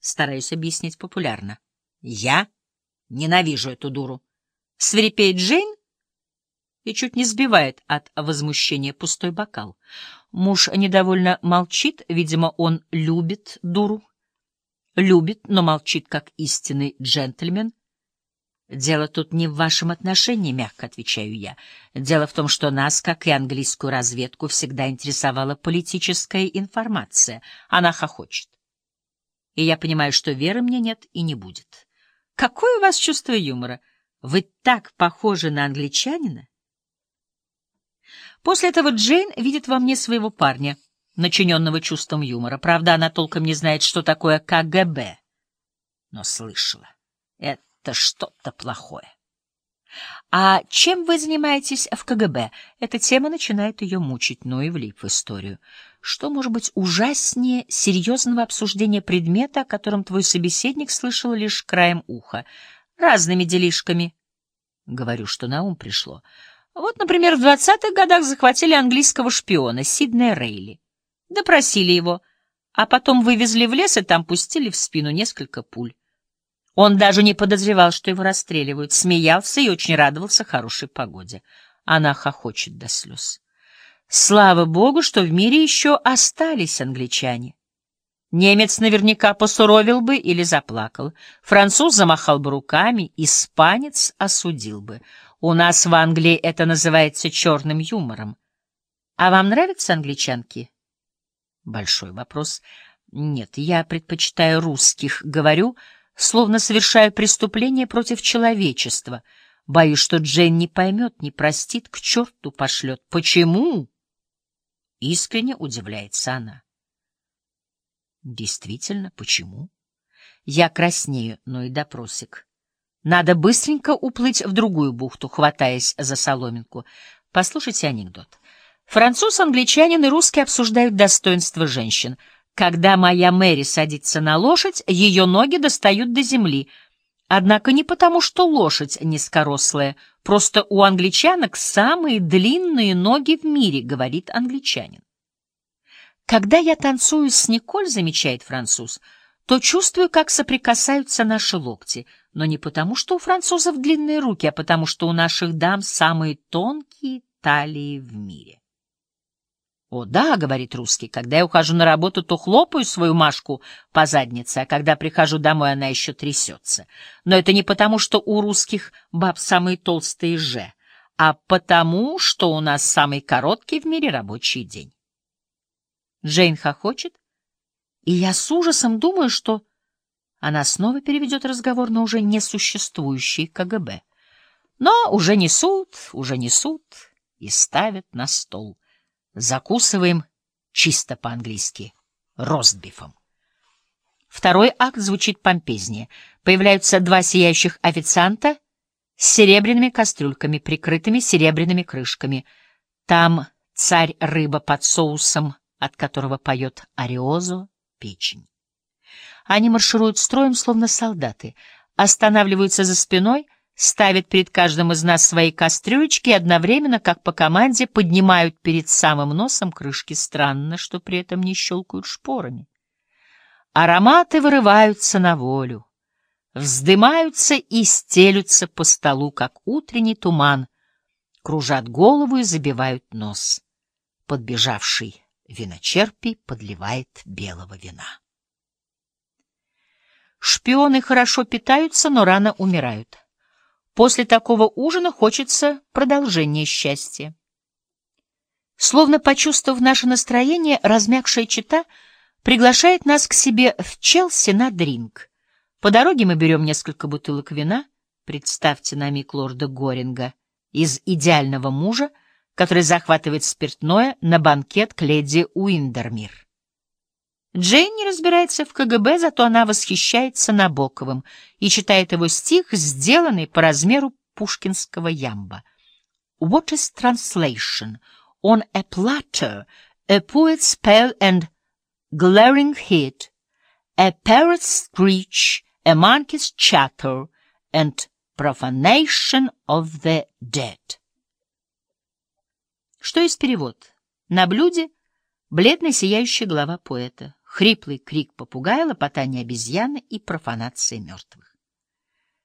Стараюсь объяснить популярно. Я ненавижу эту дуру. Свирепеет Джейн и чуть не сбивает от возмущения пустой бокал. Муж недовольно молчит, видимо, он любит дуру. Любит, но молчит, как истинный джентльмен. Дело тут не в вашем отношении, мягко отвечаю я. Дело в том, что нас, как и английскую разведку, всегда интересовала политическая информация. Она хохочет. И я понимаю, что веры мне нет и не будет. Какое у вас чувство юмора? Вы так похожи на англичанина. После этого Джейн видит во мне своего парня, начиненного чувством юмора. Правда, она толком не знает, что такое КГБ. Но слышала. Это что-то плохое. «А чем вы занимаетесь в КГБ?» Эта тема начинает ее мучить, но и влип в историю. Что может быть ужаснее серьезного обсуждения предмета, о котором твой собеседник слышал лишь краем уха? Разными делишками. Говорю, что на ум пришло. Вот, например, в двадцатых годах захватили английского шпиона Сиднея Рейли. Допросили его, а потом вывезли в лес и там пустили в спину несколько пуль. Он даже не подозревал, что его расстреливают, смеялся и очень радовался хорошей погоде. Она хохочет до слез. Слава богу, что в мире еще остались англичане. Немец наверняка посуровил бы или заплакал, француз замахал бы руками, испанец осудил бы. У нас в Англии это называется черным юмором. А вам нравятся англичанки? Большой вопрос. Нет, я предпочитаю русских, говорю, словно совершаю преступление против человечества. Боюсь, что Джейн не поймет, не простит, к черту пошлет. Почему? Искренне удивляется она. Действительно, почему? Я краснею, но и допросик. Надо быстренько уплыть в другую бухту, хватаясь за соломинку. Послушайте анекдот. Француз, англичанин и русский обсуждают достоинство женщин. Когда моя Мэри садится на лошадь, ее ноги достают до земли. Однако не потому, что лошадь низкорослая, просто у англичанок самые длинные ноги в мире, говорит англичанин. Когда я танцую с Николь, замечает француз, то чувствую, как соприкасаются наши локти — но не потому, что у французов длинные руки, а потому, что у наших дам самые тонкие талии в мире. «О, да», — говорит русский, — «когда я ухожу на работу, то хлопаю свою Машку по заднице, а когда прихожу домой, она еще трясется. Но это не потому, что у русских баб самые толстые же, а потому, что у нас самый короткий в мире рабочий день». Джейн хохочет, и я с ужасом думаю, что она снова переведет разговор на уже несуществующий КГБ. Но уже несут, уже несут и ставят на стол. Закусываем чисто по-английски ростбифом. Второй акт звучит помпезнее. Появляются два сияющих официанта с серебряными кастрюльками, прикрытыми серебряными крышками. Там царь-рыба под соусом, от которого поет ариозо, печень. Они маршируют строем, словно солдаты, останавливаются за спиной, ставят перед каждым из нас свои кастрюлечки и одновременно, как по команде, поднимают перед самым носом крышки. Странно, что при этом не щелкают шпорами. Ароматы вырываются на волю, вздымаются и стелются по столу, как утренний туман, кружат голову и забивают нос. Подбежавший виночерпий подливает белого вина. Шпионы хорошо питаются, но рано умирают. После такого ужина хочется продолжения счастья. Словно почувствовав наше настроение, размягшая чита приглашает нас к себе в Челси на дринг. По дороге мы берем несколько бутылок вина, представьте на миг лорда Горинга, из «Идеального мужа», который захватывает спиртное на банкет к леди Уиндермир. Джейн не разбирается в КГБ, зато она восхищается Набоковым и читает его стих, сделанный по размеру пушкинского ямба. What is translation? On a platter, a poet's pale and glaring head, a parrot's screech, a monkey's chatter, and profanation of the dead. Что есть перевод? На блюде бледно сияющая голова поэта Хриплый крик попугая, лопотание обезьяны и профанация мертвых.